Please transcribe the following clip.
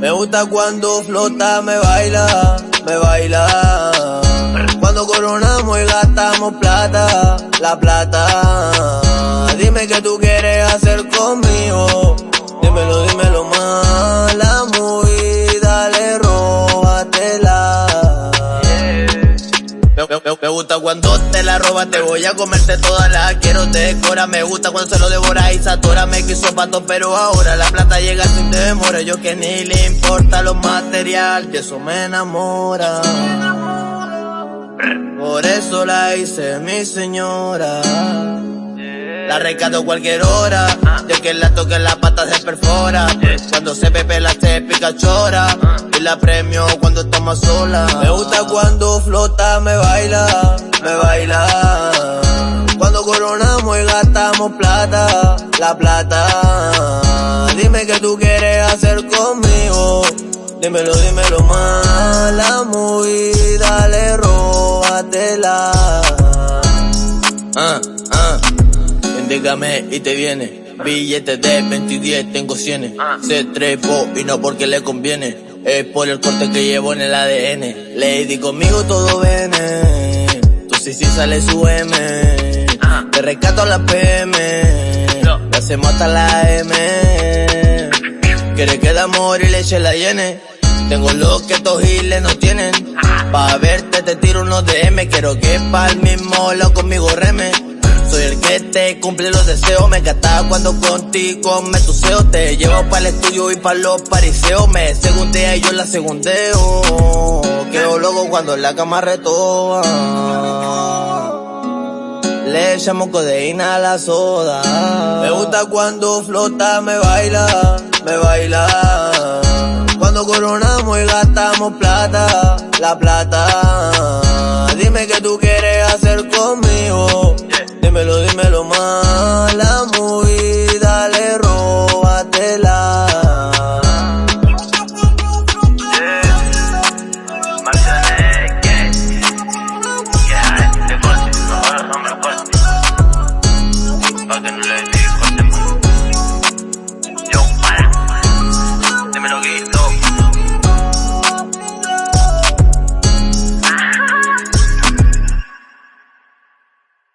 Me gusta cuando flota, me baila, me baila. Cuando coronamos y gastamos plata, la plata. Dime qué tú Me, gusta cuando te la robas, te voy a comerte toda la quiero, te decora. Me gusta cuando se lo devora y satura. Me quiso pato, pero ahora la plata llega sin demora. Yo que ni le importa lo material, y eso me enamora. Por eso la hice mi señora. La rescato cualquier hora, de que la toque la pata se perfora. Cuando se pepe la se Y la premio cuando toma sola. Me gusta cuando flota, me baila, me baila. Cuando coronamos y gastamos plata, la plata. Dime qué tú quieres hacer conmigo. Dímelo, dímelo más. La muy, dale, róbatela. Ah, ah. Indígame y te viene. Billetes de 20 y 10, tengo cienes. Se trepo y no porque le conviene. Es por el corte que llevo en el ADN. Lady, conmigo todo viene. Tú sí sí sale su M. Te rescato la PM. Le hacemos hasta la M. Quiere que de amor y leche la llene. Tengo lo que estos giles no tienen. Pa' verte te tiro unos DM. Quiero que pa'l mismo lado conmigo reme. Soy el que te cumple los deseos. Me encantaba cuando contigo me tuseo. Te llevo para el estudio y para los pariseos. Me segundea y yo la segundeo. Quedo loco cuando la cama retoba. Le echamos codeína a la soda. Me gusta cuando flota, me baila, me baila. Cuando coronamos y gastamos plata, la plata. Dime qué tú quieres hacer conmigo. Dímelo, dímelo más. La movida, le robaste la